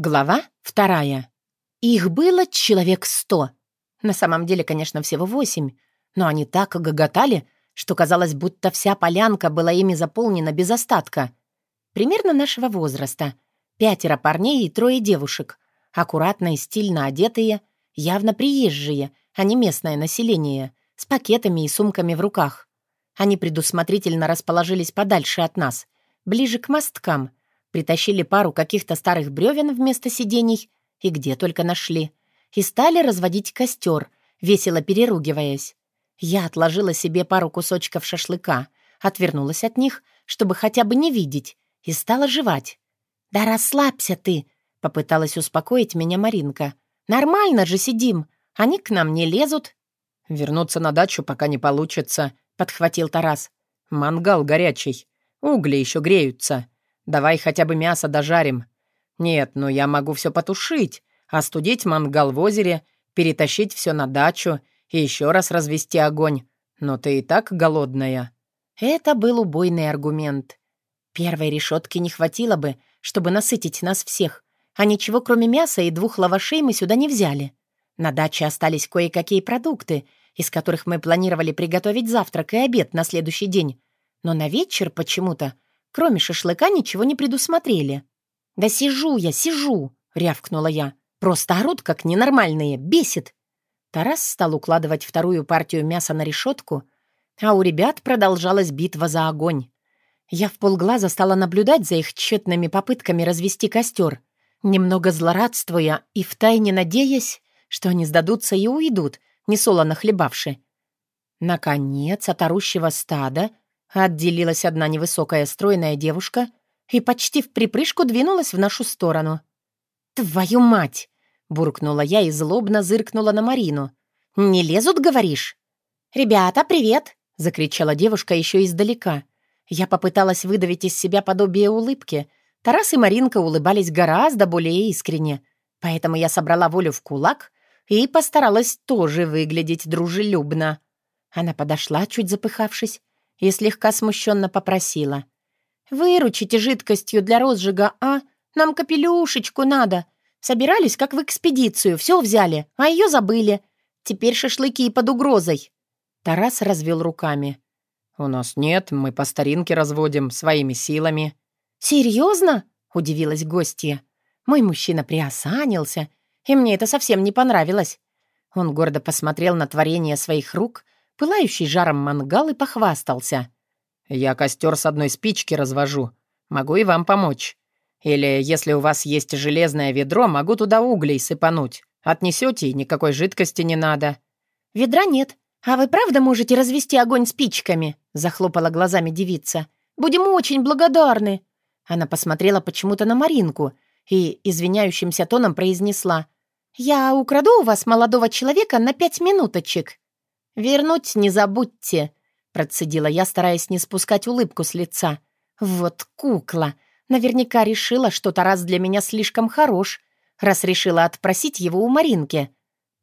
Глава вторая. Их было человек сто. На самом деле, конечно, всего восемь. Но они так гоготали, что казалось, будто вся полянка была ими заполнена без остатка. Примерно нашего возраста. Пятеро парней и трое девушек. Аккуратно и стильно одетые, явно приезжие, а не местное население, с пакетами и сумками в руках. Они предусмотрительно расположились подальше от нас, ближе к мосткам — притащили пару каких-то старых бревен вместо сидений, и где только нашли, и стали разводить костер, весело переругиваясь. Я отложила себе пару кусочков шашлыка, отвернулась от них, чтобы хотя бы не видеть, и стала жевать. «Да расслабься ты!» — попыталась успокоить меня Маринка. «Нормально же сидим, они к нам не лезут». «Вернуться на дачу пока не получится», — подхватил Тарас. «Мангал горячий, угли еще греются. Давай хотя бы мясо дожарим. Нет, ну я могу все потушить, остудить мангал в озере, перетащить все на дачу и еще раз развести огонь. Но ты и так голодная». Это был убойный аргумент. Первой решетки не хватило бы, чтобы насытить нас всех, а ничего кроме мяса и двух лавашей мы сюда не взяли. На даче остались кое-какие продукты, из которых мы планировали приготовить завтрак и обед на следующий день. Но на вечер почему-то Кроме шашлыка ничего не предусмотрели. «Да сижу я, сижу!» — рявкнула я. «Просто орут, как ненормальные, бесит!» Тарас стал укладывать вторую партию мяса на решетку, а у ребят продолжалась битва за огонь. Я в полглаза стала наблюдать за их тщетными попытками развести костер, немного злорадствуя и втайне надеясь, что они сдадутся и уйдут, несолоно хлебавши. Наконец от орущего стада Отделилась одна невысокая стройная девушка и почти в припрыжку двинулась в нашу сторону. «Твою мать!» — буркнула я и злобно зыркнула на Марину. «Не лезут, говоришь?» «Ребята, привет!» — закричала девушка еще издалека. Я попыталась выдавить из себя подобие улыбки. Тарас и Маринка улыбались гораздо более искренне, поэтому я собрала волю в кулак и постаралась тоже выглядеть дружелюбно. Она подошла, чуть запыхавшись, и слегка смущенно попросила. «Выручите жидкостью для розжига, а? Нам капелюшечку надо. Собирались, как в экспедицию, все взяли, а ее забыли. Теперь шашлыки под угрозой». Тарас развел руками. «У нас нет, мы по старинке разводим, своими силами». «Серьезно?» — удивилась гостья. Мой мужчина приосанился, и мне это совсем не понравилось. Он гордо посмотрел на творение своих рук пылающий жаром мангал и похвастался. «Я костер с одной спички развожу. Могу и вам помочь. Или, если у вас есть железное ведро, могу туда углей сыпануть. Отнесете, и никакой жидкости не надо». «Ведра нет. А вы правда можете развести огонь спичками?» — захлопала глазами девица. «Будем очень благодарны». Она посмотрела почему-то на Маринку и извиняющимся тоном произнесла. «Я украду у вас молодого человека на пять минуточек». «Вернуть не забудьте», — процедила я, стараясь не спускать улыбку с лица. «Вот кукла! Наверняка решила, что Тарас для меня слишком хорош, раз решила отпросить его у Маринки».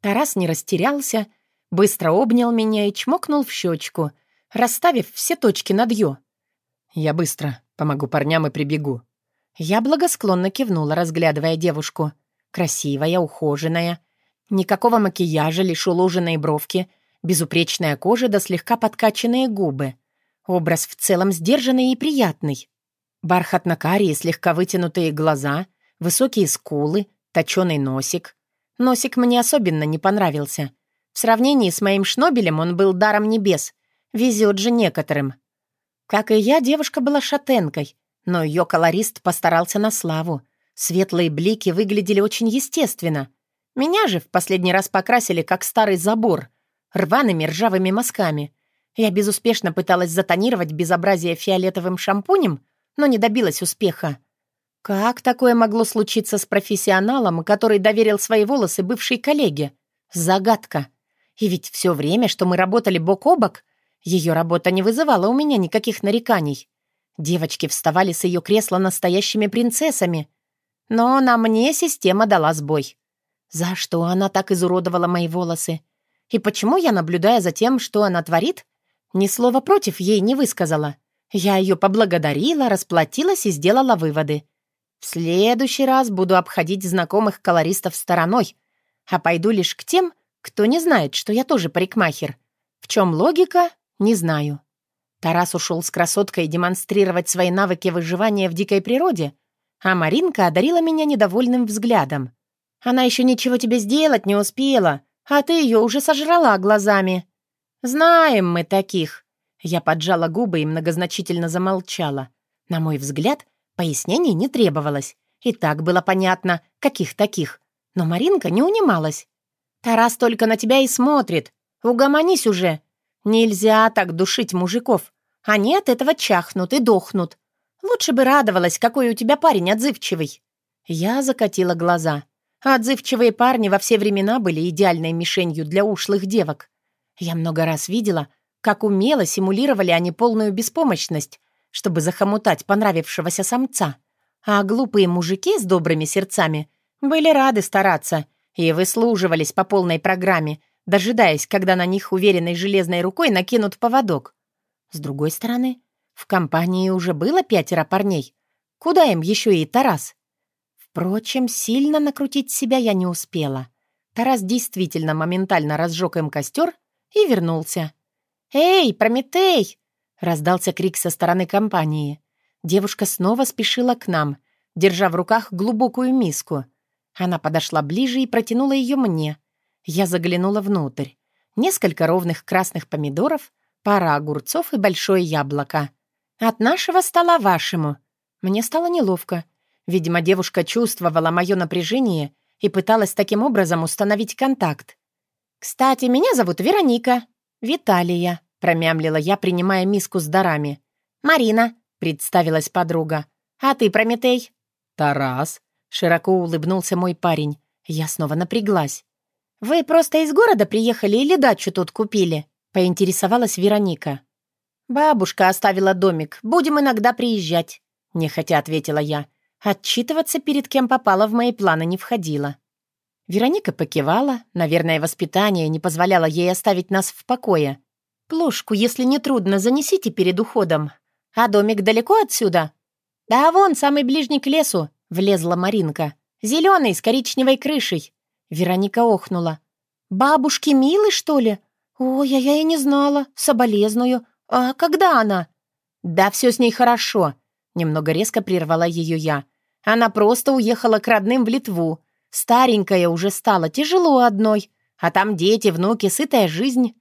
Тарас не растерялся, быстро обнял меня и чмокнул в щечку, расставив все точки над «ё». «Я быстро. Помогу парням и прибегу». Я благосклонно кивнула, разглядывая девушку. Красивая, ухоженная. Никакого макияжа, лишь уложенные бровки — Безупречная кожа да слегка подкачанные губы. Образ в целом сдержанный и приятный. Бархатно-карие слегка вытянутые глаза, высокие скулы, точеный носик. Носик мне особенно не понравился. В сравнении с моим шнобелем он был даром небес. Везет же некоторым. Как и я, девушка была шатенкой, но ее колорист постарался на славу. Светлые блики выглядели очень естественно. Меня же в последний раз покрасили как старый забор, рваными ржавыми мазками. Я безуспешно пыталась затонировать безобразие фиолетовым шампунем, но не добилась успеха. Как такое могло случиться с профессионалом, который доверил свои волосы бывшей коллеге? Загадка. И ведь все время, что мы работали бок о бок, ее работа не вызывала у меня никаких нареканий. Девочки вставали с ее кресла настоящими принцессами. Но на мне система дала сбой. За что она так изуродовала мои волосы? И почему я, наблюдая за тем, что она творит, ни слова против ей не высказала? Я ее поблагодарила, расплатилась и сделала выводы. В следующий раз буду обходить знакомых колористов стороной, а пойду лишь к тем, кто не знает, что я тоже парикмахер. В чем логика, не знаю. Тарас ушел с красоткой демонстрировать свои навыки выживания в дикой природе, а Маринка одарила меня недовольным взглядом. Она еще ничего тебе сделать не успела, а ты ее уже сожрала глазами. Знаем мы таких. Я поджала губы и многозначительно замолчала. На мой взгляд, пояснений не требовалось. И так было понятно, каких таких. Но Маринка не унималась. «Тарас только на тебя и смотрит. Угомонись уже. Нельзя так душить мужиков. Они от этого чахнут и дохнут. Лучше бы радовалась, какой у тебя парень отзывчивый». Я закатила глаза. Отзывчивые парни во все времена были идеальной мишенью для ушлых девок. Я много раз видела, как умело симулировали они полную беспомощность, чтобы захомутать понравившегося самца. А глупые мужики с добрыми сердцами были рады стараться и выслуживались по полной программе, дожидаясь, когда на них уверенной железной рукой накинут поводок. С другой стороны, в компании уже было пятеро парней. Куда им еще и Тарас? Впрочем, сильно накрутить себя я не успела. Тарас действительно моментально разжег им костер и вернулся. «Эй, Прометей!» — раздался крик со стороны компании. Девушка снова спешила к нам, держа в руках глубокую миску. Она подошла ближе и протянула ее мне. Я заглянула внутрь. Несколько ровных красных помидоров, пара огурцов и большое яблоко. «От нашего стола вашему». Мне стало неловко. Видимо, девушка чувствовала мое напряжение и пыталась таким образом установить контакт. «Кстати, меня зовут Вероника. Виталия», — промямлила я, принимая миску с дарами. «Марина», — представилась подруга. «А ты, Прометей?» «Тарас», — широко улыбнулся мой парень. Я снова напряглась. «Вы просто из города приехали или дачу тут купили?» — поинтересовалась Вероника. «Бабушка оставила домик. Будем иногда приезжать», — нехотя ответила я. Отчитываться перед кем попало в мои планы не входило. Вероника покивала. Наверное, воспитание не позволяло ей оставить нас в покое. «Плошку, если не трудно, занесите перед уходом. А домик далеко отсюда?» «Да вон, самый ближний к лесу», — влезла Маринка. «Зеленый, с коричневой крышей». Вероника охнула. «Бабушки Милы, что ли? Ой, а я и не знала. Соболезную. «А когда она?» «Да все с ней хорошо», — немного резко прервала ее я. «Она просто уехала к родным в Литву. Старенькая уже стала, тяжело одной. А там дети, внуки, сытая жизнь».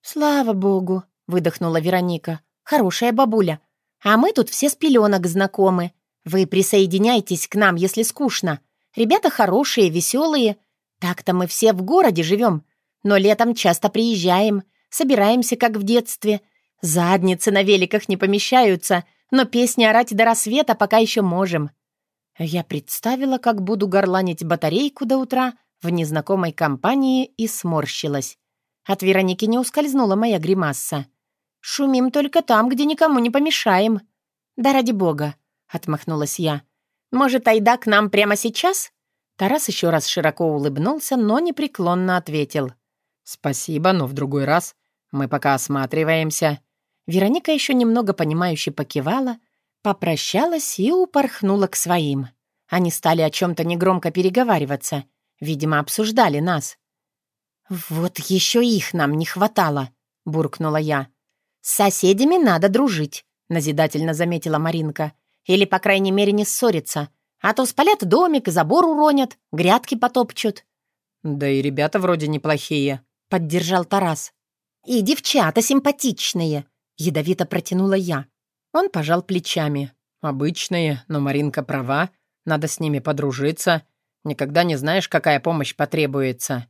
«Слава богу», — выдохнула Вероника. «Хорошая бабуля. А мы тут все с пеленок знакомы. Вы присоединяйтесь к нам, если скучно. Ребята хорошие, веселые. Так-то мы все в городе живем. Но летом часто приезжаем, собираемся, как в детстве». Задницы на великах не помещаются, но песни орать до рассвета пока еще можем. Я представила, как буду горланить батарейку до утра в незнакомой компании и сморщилась. От Вероники не ускользнула моя гримасса. «Шумим только там, где никому не помешаем». «Да ради бога», — отмахнулась я. «Может, айда к нам прямо сейчас?» Тарас еще раз широко улыбнулся, но непреклонно ответил. «Спасибо, но в другой раз. Мы пока осматриваемся. Вероника еще немного понимающе покивала, попрощалась и упорхнула к своим. Они стали о чем-то негромко переговариваться. Видимо, обсуждали нас. «Вот еще их нам не хватало», — буркнула я. «С соседями надо дружить», — назидательно заметила Маринка. «Или, по крайней мере, не ссориться. А то спалят домик, забор уронят, грядки потопчут». «Да и ребята вроде неплохие», — поддержал Тарас. «И девчата симпатичные», Ядовито протянула я. Он пожал плечами. «Обычные, но Маринка права. Надо с ними подружиться. Никогда не знаешь, какая помощь потребуется».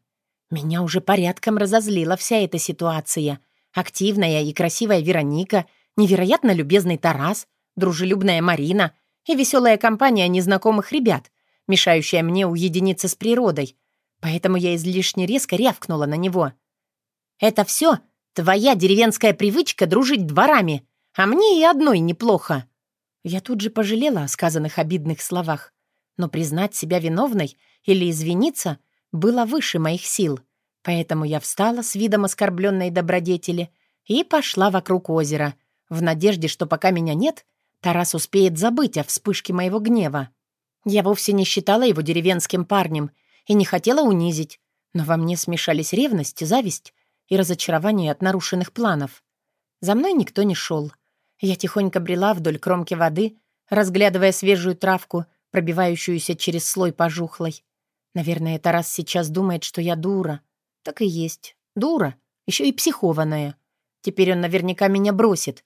Меня уже порядком разозлила вся эта ситуация. Активная и красивая Вероника, невероятно любезный Тарас, дружелюбная Марина и веселая компания незнакомых ребят, мешающая мне уединиться с природой. Поэтому я излишне резко рявкнула на него. «Это все Твоя деревенская привычка дружить дворами, а мне и одной неплохо». Я тут же пожалела о сказанных обидных словах, но признать себя виновной или извиниться было выше моих сил, поэтому я встала с видом оскорбленной добродетели и пошла вокруг озера, в надежде, что пока меня нет, Тарас успеет забыть о вспышке моего гнева. Я вовсе не считала его деревенским парнем и не хотела унизить, но во мне смешались ревность, зависть и разочарование от нарушенных планов. За мной никто не шел. Я тихонько брела вдоль кромки воды, разглядывая свежую травку, пробивающуюся через слой пожухлой. Наверное, Тарас сейчас думает, что я дура. Так и есть. Дура. Еще и психованная. Теперь он наверняка меня бросит.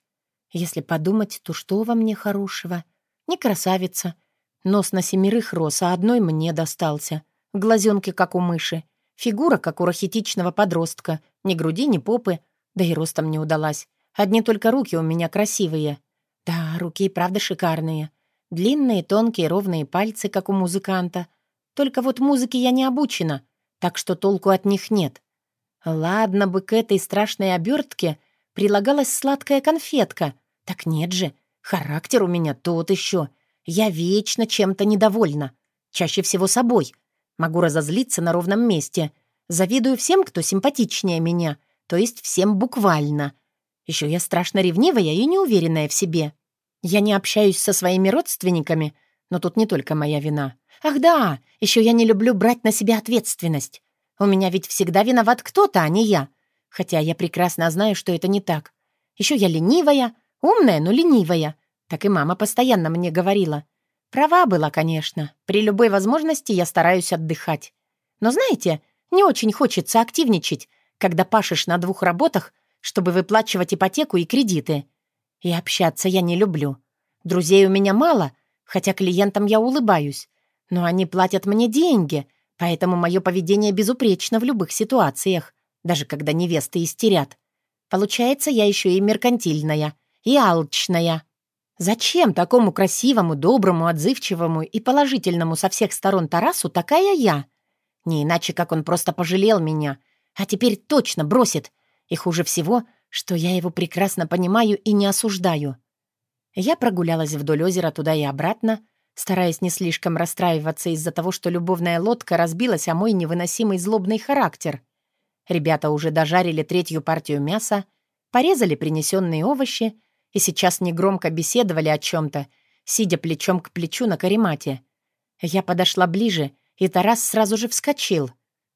Если подумать, то что во мне хорошего? Не красавица. Нос на семерых рос, а одной мне достался. Глазенки, как у мыши. Фигура, как у рахитичного подростка. Ни груди, ни попы. Да и ростом не удалась. Одни только руки у меня красивые. Да, руки и правда шикарные. Длинные, тонкие, ровные пальцы, как у музыканта — только вот музыке я не обучена, так что толку от них нет. Ладно бы к этой страшной обертке прилагалась сладкая конфетка. Так нет же, характер у меня тот еще. Я вечно чем-то недовольна. Чаще всего собой. Могу разозлиться на ровном месте. Завидую всем, кто симпатичнее меня, то есть всем буквально. Еще я страшно ревнивая и неуверенная в себе. Я не общаюсь со своими родственниками, но тут не только моя вина. Ах да, еще я не люблю брать на себя ответственность. У меня ведь всегда виноват кто-то, а не я. Хотя я прекрасно знаю, что это не так. Еще я ленивая, умная, но ленивая. Так и мама постоянно мне говорила. Права была, конечно. При любой возможности я стараюсь отдыхать. Но знаете, не очень хочется активничать, когда пашешь на двух работах, чтобы выплачивать ипотеку и кредиты. И общаться я не люблю. Друзей у меня мало, хотя клиентам я улыбаюсь. Но они платят мне деньги, поэтому мое поведение безупречно в любых ситуациях, даже когда невесты истерят. Получается, я еще и меркантильная, и алчная. Зачем такому красивому, доброму, отзывчивому и положительному со всех сторон Тарасу такая я? Не иначе, как он просто пожалел меня, а теперь точно бросит. И хуже всего, что я его прекрасно понимаю и не осуждаю. Я прогулялась вдоль озера туда и обратно, стараясь не слишком расстраиваться из-за того, что любовная лодка разбилась о мой невыносимый злобный характер. Ребята уже дожарили третью партию мяса, порезали принесенные овощи и сейчас негромко беседовали о чем-то, сидя плечом к плечу на каремате. Я подошла ближе, и Тарас сразу же вскочил.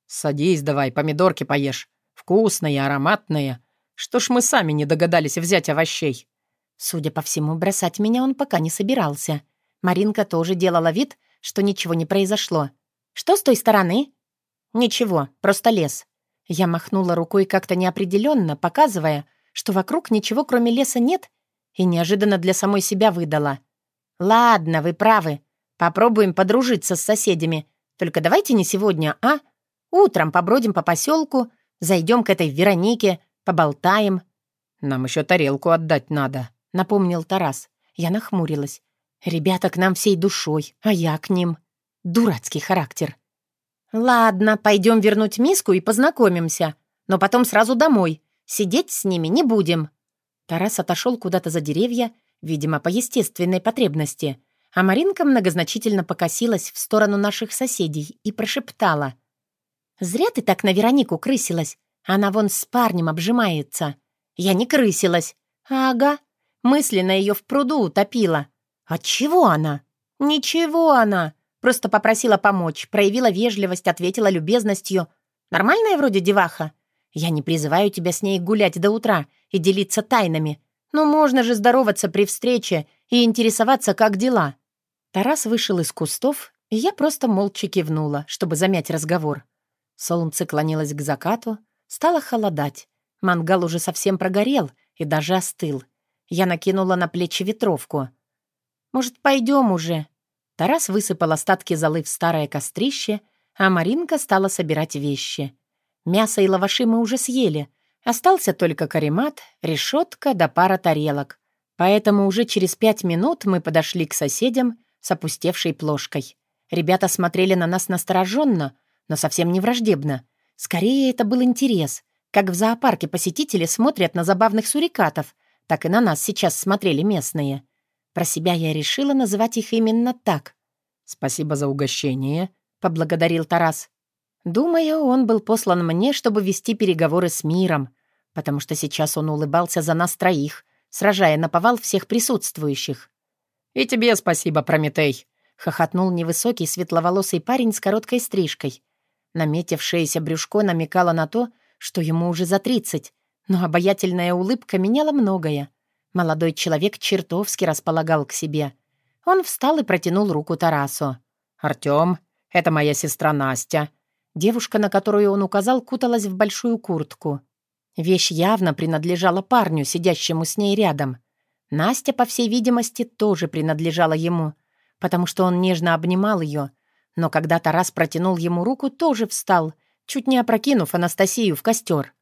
«Садись давай, помидорки поешь. Вкусные, ароматные. Что ж мы сами не догадались взять овощей?» Судя по всему, бросать меня он пока не собирался — Маринка тоже делала вид, что ничего не произошло. «Что с той стороны?» «Ничего, просто лес». Я махнула рукой как-то неопределенно, показывая, что вокруг ничего кроме леса нет, и неожиданно для самой себя выдала. «Ладно, вы правы. Попробуем подружиться с соседями. Только давайте не сегодня, а? Утром побродим по поселку, зайдем к этой Веронике, поболтаем». «Нам еще тарелку отдать надо», — напомнил Тарас. Я нахмурилась. Ребята к нам всей душой, а я к ним. Дурацкий характер. Ладно, пойдем вернуть миску и познакомимся, но потом сразу домой. Сидеть с ними не будем. Тарас отошел куда-то за деревья, видимо, по естественной потребности, а Маринка многозначительно покосилась в сторону наших соседей и прошептала. «Зря ты так на Веронику крысилась. Она вон с парнем обжимается». «Я не крысилась». «Ага». Мысленно ее в пруду утопила. «Отчего она?» «Ничего она. Просто попросила помочь, проявила вежливость, ответила любезностью. Нормальная вроде деваха. Я не призываю тебя с ней гулять до утра и делиться тайнами. Но можно же здороваться при встрече и интересоваться, как дела». Тарас вышел из кустов, и я просто молча кивнула, чтобы замять разговор. Солнце клонилось к закату, стало холодать. Мангал уже совсем прогорел и даже остыл. Я накинула на плечи ветровку — может, пойдем уже?» Тарас высыпал остатки золы в старое кострище, а Маринка стала собирать вещи. Мясо и лаваши мы уже съели. Остался только каремат, решетка да пара тарелок. Поэтому уже через пять минут мы подошли к соседям с опустевшей плошкой. Ребята смотрели на нас настороженно, но совсем не враждебно. Скорее, это был интерес. Как в зоопарке посетители смотрят на забавных сурикатов, так и на нас сейчас смотрели местные. Про себя я решила называть их именно так. «Спасибо за угощение», — поблагодарил Тарас. Думаю, он был послан мне, чтобы вести переговоры с миром, потому что сейчас он улыбался за нас троих, сражая на повал всех присутствующих. «И тебе спасибо, Прометей. — хохотнул невысокий светловолосый парень с короткой стрижкой. Наметившееся брюшко намекало на то, что ему уже за тридцать, но обаятельная улыбка меняла многое. Молодой человек чертовски располагал к себе. Он встал и протянул руку Тарасу. «Артём, это моя сестра Настя». Девушка, на которую он указал, куталась в большую куртку. Вещь явно принадлежала парню, сидящему с ней рядом. Настя, по всей видимости, тоже принадлежала ему, потому что он нежно обнимал ее. Но когда Тарас протянул ему руку, тоже встал, чуть не опрокинув Анастасию в костер.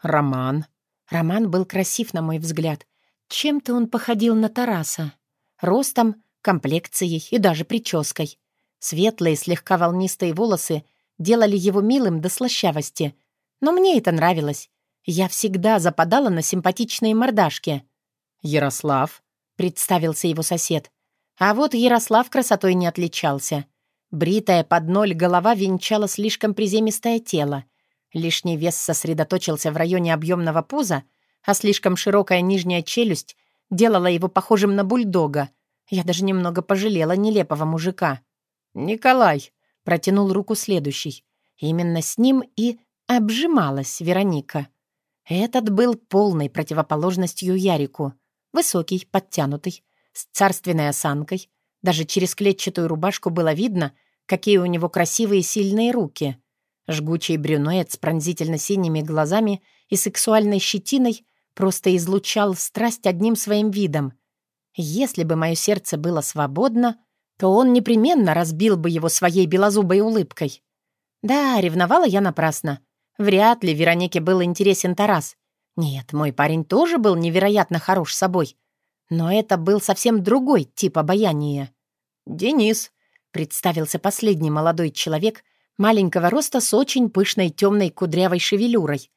«Роман». Роман был красив, на мой взгляд. Чем-то он походил на Тараса. Ростом, комплекцией и даже прической. Светлые, слегка волнистые волосы делали его милым до слащавости. Но мне это нравилось. Я всегда западала на симпатичные мордашки. «Ярослав», — представился его сосед. А вот Ярослав красотой не отличался. Бритая под ноль голова венчала слишком приземистое тело. Лишний вес сосредоточился в районе объемного пуза, а слишком широкая нижняя челюсть делала его похожим на бульдога. Я даже немного пожалела нелепого мужика. «Николай!» — протянул руку следующий. Именно с ним и обжималась Вероника. Этот был полной противоположностью Ярику. Высокий, подтянутый, с царственной осанкой. Даже через клетчатую рубашку было видно, какие у него красивые сильные руки. Жгучий брюнет с пронзительно-синими глазами и сексуальной щетиной просто излучал страсть одним своим видом. Если бы мое сердце было свободно, то он непременно разбил бы его своей белозубой улыбкой. Да, ревновала я напрасно. Вряд ли Веронике был интересен Тарас. Нет, мой парень тоже был невероятно хорош собой. Но это был совсем другой тип обаяния. «Денис», — представился последний молодой человек, маленького роста с очень пышной темной кудрявой шевелюрой.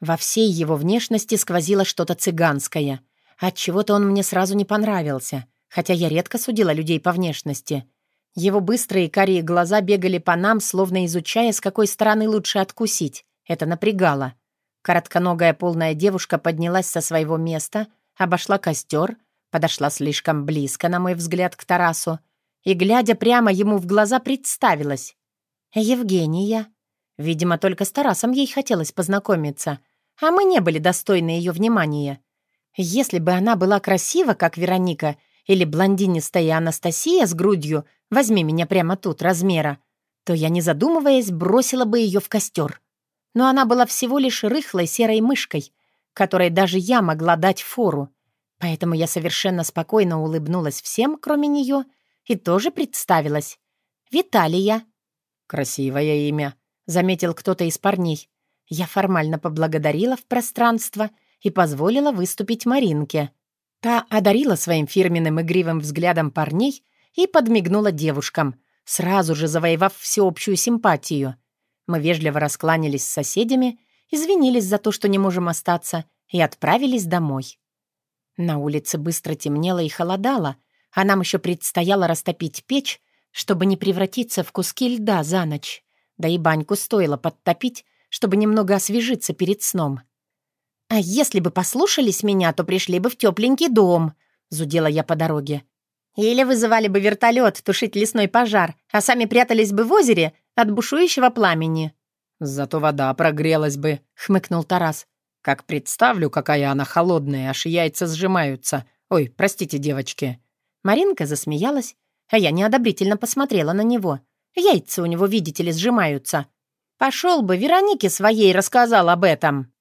Во всей его внешности сквозило что-то цыганское. Отчего-то он мне сразу не понравился, хотя я редко судила людей по внешности. Его быстрые карие глаза бегали по нам, словно изучая, с какой стороны лучше откусить. Это напрягало. Коротконогая полная девушка поднялась со своего места, обошла костер, подошла слишком близко, на мой взгляд, к Тарасу, и, глядя прямо ему в глаза, представилась. «Евгения». Видимо, только с Тарасом ей хотелось познакомиться, а мы не были достойны ее внимания. Если бы она была красива, как Вероника, или блондинистая Анастасия с грудью «возьми меня прямо тут, размера», то я, не задумываясь, бросила бы ее в костер но она была всего лишь рыхлой серой мышкой, которой даже я могла дать фору. Поэтому я совершенно спокойно улыбнулась всем, кроме нее, и тоже представилась. «Виталия». «Красивое имя», — заметил кто-то из парней. Я формально поблагодарила в пространство и позволила выступить Маринке. Та одарила своим фирменным игривым взглядом парней и подмигнула девушкам, сразу же завоевав всеобщую симпатию. Мы вежливо раскланялись с соседями, извинились за то, что не можем остаться, и отправились домой. На улице быстро темнело и холодало, а нам еще предстояло растопить печь, чтобы не превратиться в куски льда за ночь. Да и баньку стоило подтопить, чтобы немного освежиться перед сном. «А если бы послушались меня, то пришли бы в тепленький дом», — зудела я по дороге. «Или вызывали бы вертолет тушить лесной пожар, а сами прятались бы в озере от бушующего пламени». «Зато вода прогрелась бы», — хмыкнул Тарас. «Как представлю, какая она холодная, аж яйца сжимаются. Ой, простите, девочки». Маринка засмеялась, а я неодобрительно посмотрела на него. Яйца у него, видите ли, сжимаются. Пошел бы, Веронике своей рассказал об этом.